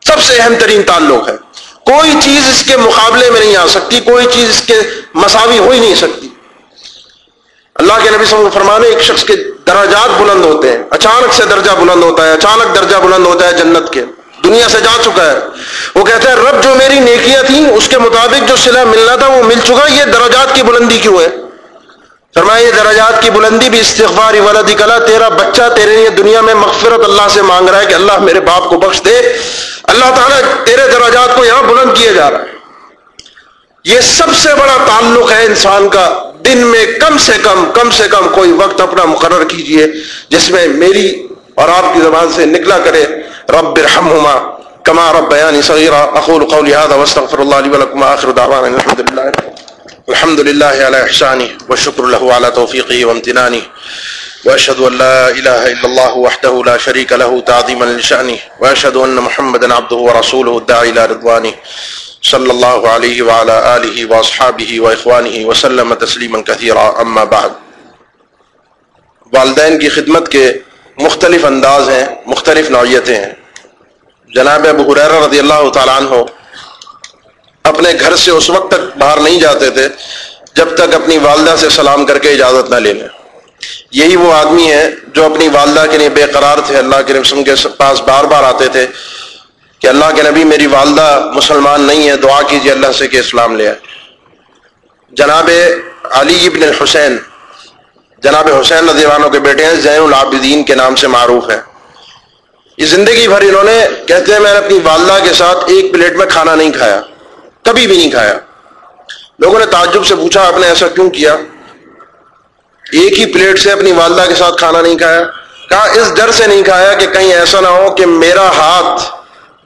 سب سے اہم ترین تعلق ہے۔ کوئی چیز اس کے مقابلے میں نہیں آ سکتی، کوئی چیز اس کے مساوی ہو ہی نہیں سکتی۔ اللہ کے نبی صلی اللہ علیہ وسلم فرمانے، ایک شخص کے درجات بلند ہوتے ہیں۔ اچانک سے درجہ بلند ہوتا ہے، اچانک درجہ بلند ہوتا ہے جنت کے۔ دنیا سے جا چکا ہے۔ وہ کہتا ہے، رب جو میری نیکیاں تھیں، اس کے مطابق جو صلح ملنا تھا، وہ مل چکا، یہ درجات کی بلندی کیوں ہے؟ فرمایا، یہ درجات کی بلندی بھی استغفار ولدی کلا، تیرا بچہ تیرے لیے دنیا میں مغفرت اللہ سے مانگ رہا ہے کہ اللہ میرے باپ کو بخش دے۔ اللہ تعالیٰ تیرے دراجات کو یہاں بلند کیے جا رہا ہے۔ یہ سب سے بڑا تعلق ہے انسان کا۔ دن میں کم سے کم کم سے کم کوئی وقت اپنا مقرر کیجیے، جس میں میری اور آپ کی زبان سے نکلا کرے۔ رب رحما کما رب بیانی صغیرہ اقول قولی هذا واستغفر الله لي ولكم اخر دعوانا الحمد لله الحمد لله على احسانه والشكر له على توفيقه وامتنانه واشهد ان لا اله الا الله وحده لا شريك له تعظيما لشانه واشهد ان محمدا عبده ورسوله الداعي الى رضوانه صلى الله عليه وعلى اله واصحابه واخوانه وسلم تسليما كثيرا. اما بعد، والدین کی خدمت کے مختلف انداز ہیں، مختلف نوعیتیں ہیں۔ جناب ابو حریر رضی اللہ تعالیٰ عنہ اپنے گھر سے اس وقت تک باہر نہیں جاتے تھے، جب تک اپنی والدہ سے سلام کر کے اجازت نہ لے لیں۔ یہی وہ آدمی ہے جو اپنی والدہ کے لیے بے قرار تھے۔ اللہ کے رسم کے پاس بار بار آتے تھے کہ اللہ کے نبی میری والدہ مسلمان نہیں ہے، دعا کیجیے اللہ سے کہ اسلام لے آئے۔ جناب علی ابن الحسین جناب حسین رضی عنہ کے بیٹے ہیں، زین العابدین کے نام سے معروف ہے یہ زندگی بھر انہوں نے کہتے ہیں، میں نے اپنی والدہ کے ساتھ ایک پلیٹ میں کھانا نہیں کھایا۔ کبھی بھی نہیں کھایا۔ لوگوں نے تعجب سے پوچھا، آپ نے ایسا کیوں کیا؟ ایک ہی پلیٹ سے اپنی والدہ کے ساتھ کھانا نہیں کھایا۔ کہا، اس ڈر سے نہیں کھایا کہ کہیں ایسا نہ ہو کہ میرا ہاتھ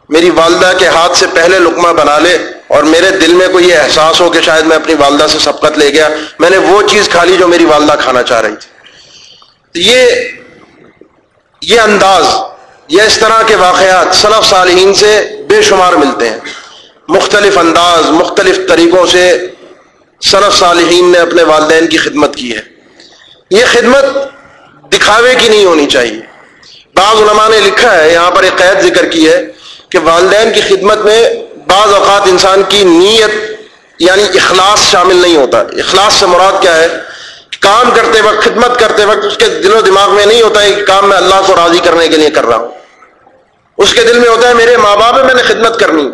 میری والدہ کے ہاتھ سے پہلے لکما بنا لے اور میرے دل میں کوئی یہ احساس ہو کہ شاید میں اپنی والدہ سے سبقت لے گیا۔ میں نے وہ چیز کھا لی جو میری والدہ کھانا چاہ رہی تھی۔ یہ یہ انداز یا اس طرح کے واقعات سلف صالحین سے بے شمار ملتے ہیں۔ مختلف انداز، مختلف طریقوں سے سلف صالحین نے اپنے والدین کی خدمت کی ہے۔ یہ خدمت دکھاوے کی نہیں ہونی چاہیے۔ بعض علماء نے لکھا ہے، یہاں پر ایک قید ذکر کی ہے کہ والدین کی خدمت میں بعض اوقات انسان کی نیت یعنی اخلاص شامل نہیں ہوتا۔ اخلاص سے مراد کیا ہے؟ کام کرتے وقت، خدمت کرتے وقت اس کے دل و دماغ میں نہیں ہوتا ہے کہ کام میں اللہ کو راضی کرنے کے لیے کر رہا ہوں۔ اس کے دل میں ہوتا ہے، میرے ماں باپ ہے میں نے خدمت کرنی۔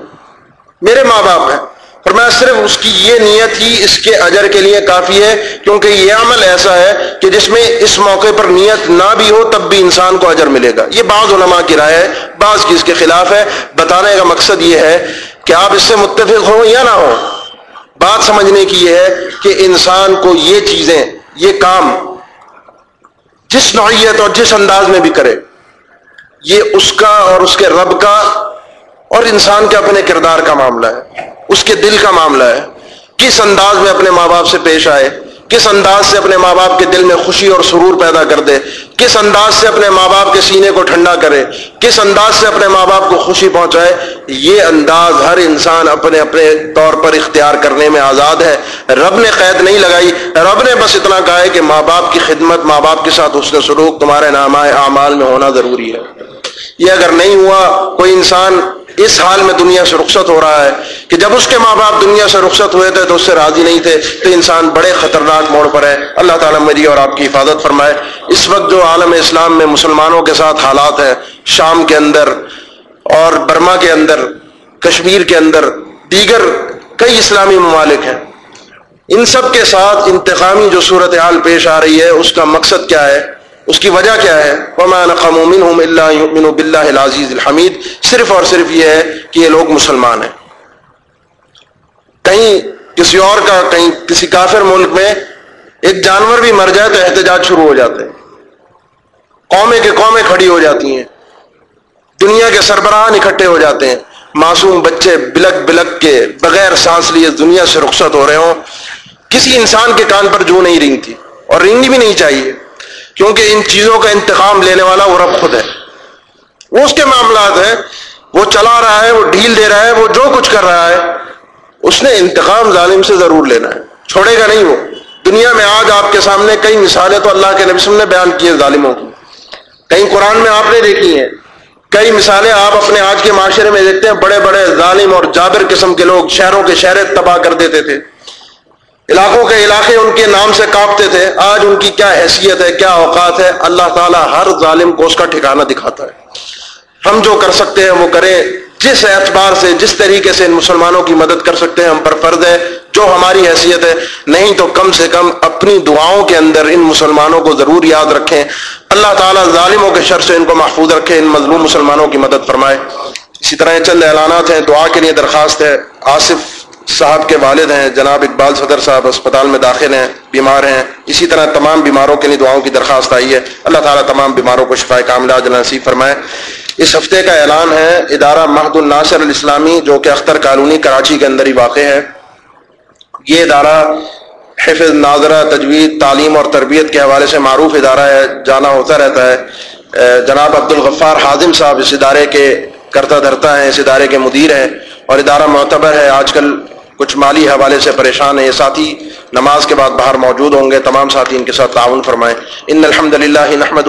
میرے ماں باپ ہیں۔ اور میں صرف اس کی یہ نیت ہی اس کے اجر کے لیے کافی ہے، کیونکہ یہ عمل ایسا ہے کہ جس میں اس موقع پر نیت نہ بھی ہو تب بھی انسان کو اجر ملے گا۔ یہ بعض علماء کی رائے ہے، بعض کی اس کے خلاف ہے۔ بتانے کا مقصد یہ ہے کہ آپ اس سے متفق ہوں یا نہ ہو بات سمجھنے کی یہ ہے کہ انسان کو یہ چیزیں، یہ کام جس نوعیت اور جس انداز میں بھی کرے، یہ اس کا اور اس کے رب کا اور انسان کے اپنے کردار کا معاملہ ہے، اس کے دل کا معاملہ ہے۔ کس انداز میں اپنے ماں باپ سے پیش آئے؟ کس انداز سے اپنے ماں باپ کے دل میں خوشی اور سرور پیدا کر دے؟ کس انداز سے اپنے ماں باپ کے سینے کو ٹھنڈا کرے؟ کس انداز سے اپنے ماں باپ کو خوشی پہنچائے؟ یہ انداز ہر انسان اپنے اپنے طور پر اختیار کرنے میں آزاد ہے۔ رب نے قید نہیں لگائی، رب نے بس اتنا کہا ہے کہ ماں باپ کی خدمت، ماں باپ کے ساتھ اس نے سلوک تمہارے نامہ اعمال میں ہونا ضروری ہے۔ یہ اگر نہیں ہوا، کوئی انسان اس حال میں دنیا سے رخصت ہو رہا ہے کہ جب اس کے ماں باپ دنیا سے رخصت ہوئے تھے تو اس سے راضی نہیں تھے، تو انسان بڑے خطرناک موڑ پر ہے۔ اللہ تعالیٰ میری اور آپ کی حفاظت فرمائے۔ اس وقت جو عالم اسلام میں مسلمانوں کے ساتھ حالات ہیں، شام کے اندر اور برما کے اندر، کشمیر کے اندر، دیگر کئی اسلامی ممالک ہیں۔ ان سب کے ساتھ انتقامی جو صورتحال پیش آ رہی ہے، اس کا مقصد کیا ہے؟ اس کی وجہ کیا ہے؟ وما نقم منهم الا يؤمنوا بالله العزيز الحمید صرف اور صرف یہ ہے کہ یہ لوگ مسلمان ہیں۔ کہیں کسی اور کا، کہیں کسی کافر ملک میں ایک جانور بھی مر جائے تو احتجاج شروع ہو جاتے ہیں۔ قومیں کے قومیں کھڑی ہو جاتی ہیں۔ دنیا کے سربراہ اکٹھے ہو جاتے ہیں۔ معصوم بچے بلک بلک کے بغیر سانس لیے دنیا سے رخصت ہو رہے ہوں۔ کسی انسان کے کان پر جو نہیں رنگتی اور رنگنی بھی نہیں چاہیے۔ کیونکہ ان چیزوں کا انتقام لینے والا وہ رب خود ہے۔ وہ اس کے معاملات ہیں، وہ چلا رہا ہے، وہ ڈھیل دے رہا ہے، وہ جو کچھ کر رہا ہے، اس نے انتقام ظالم سے ضرور لینا ہے۔ چھوڑے گا نہیں وہ۔ دنیا میں آج آپ کے سامنے کئی مثالیں تو اللہ کے نبی نے بیان کی ہیں ظالموں کی۔ کئی قرآن میں آپ نے دیکھی ہیں۔ کئی مثالیں آپ اپنے آج کے معاشرے میں دیکھتے ہیں، بڑے بڑے ظالم اور جابر قسم کے لوگ شہروں کے شہریں تباہ کر دیتے تھے۔ علاقوں کے علاقے ان کے نام سے کاپتے تھے۔ آج ان کی کیا حیثیت ہے، کیا اوقات ہے؟ اللہ تعالیٰ ہر ظالم کو اس کا ٹھکانہ دکھاتا ہے۔ ہم جو کر سکتے ہیں، وہ کریں۔ جس اعتبار سے، جس طریقے سے ان مسلمانوں کی مدد کر سکتے ہیں، ہم پر فرض ہے۔ جو ہماری حیثیت ہے، نہیں تو کم سے کم اپنی دعاؤں کے اندر ان مسلمانوں کو ضرور یاد رکھیں۔ اللہ تعالیٰ ظالموں کے شر سے ان کو محفوظ رکھے، ان مظلوم مسلمانوں کی مدد فرمائے۔ اسی طرح چند اعلانات ہیں، دعا کے لیے درخواست ہے۔ آصف صاحب کے والد ہیں، جناب اقبال صدر صاحب اسپتال میں داخل ہیں، بیمار ہیں۔ اسی طرح تمام بیماروں کے لیے دعاؤں کی درخواست آئی ہے۔ اللہ تعالیٰ تمام بیماروں کو شفا کاملہ نصیب فرمائے۔ اس ہفتے کا اعلان ہے، ادارہ مہد الناصر الاسلامی، جو کہ اختر کالونی، کراچی کے اندر ہی واقع ہے۔ یہ ادارہ حفظ ناظرہ، تجوید، تعلیم اور تربیت کے حوالے سے معروف ادارہ ہے، جانا ہوتا رہتا ہے۔ جناب عبد الغفار حاضم صاحب اس ادارے کے کرتا دھرتا ہیں، اس ادارے کے مدیر ہیں اور ادارہ معتبر ہے۔ آج کل کچھ مالی حوالے سے پریشان ہیں۔ یہ ساتھی نماز کے بعد باہر موجود ہوں گے۔ تمام ساتھی ان کے ساتھ تعاون فرمائیں۔ ان الحمد للہ نحمد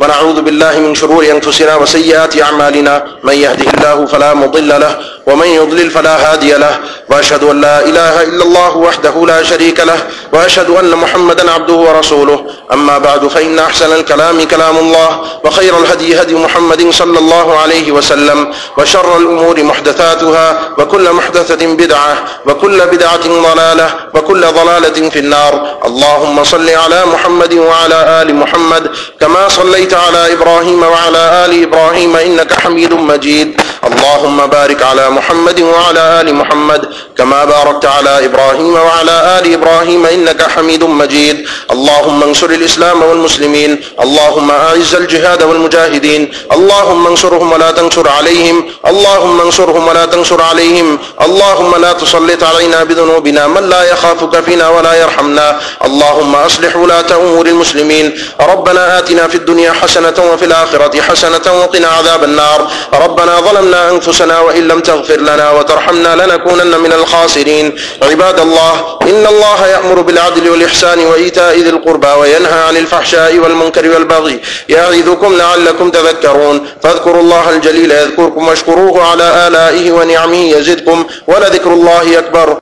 ونعوذ بالله من شرور انفسنا وسيئات اعمالنا من يهده الله فلا مضل له، ومن يضلل فلا هادي له. واشهد ان لا اله الا الله وحده لا شريك له واشهد ان محمدا عبده ورسوله. اما بعد فان احسن الكلام كلام الله، وخير الهدي هدي محمد صلى الله عليه وسلم، وشر الامور محدثاتها، وكل محدثة بدعة، وكل بدعة ضلالة، وكل ضلالة في النار. اللهم صل على محمد وعلى آل محمد كما صليت على إبراهيم وعلى آل إبراهيم إنك حميد مجيد. اللهم بارك على محمد وعلى آل محمد كما باركت على إبراهيم وعلى آل إبراهيم إنك حميد مجيد. اللهم انصر الإسلام والمسلمين. اللهم أعز الجهاد والمجاهدين. اللهم انصرهم ولا تنصر عليهم. اللهم انصرهم ولا تنصر عليهم. اللهم لا تسلط علينا بذنوبنا من لا يخافك فينا ولا يرحمنا. اللهم أصلح ولاة أمور المسلمين. ربنا آتنا في الدنيا حسنة وفي الآخرة حسنة وقنا عذاب النار. ربنا ظلمنا ظلمنا أنفسنا وإن لم تغفر لنا وترحمنا لنكونن من الخاسرين. عباد الله، إن الله يأمر بالعدل والإحسان وإيتاء ذي القربى وينهى عن الفحشاء والمنكر والبغي. يعظكم لعلكم تذكرون. فاذكروا الله الجليل يذكركم واشكروه على آلائه ونعمه يزدكم. ولذكر الله أكبر.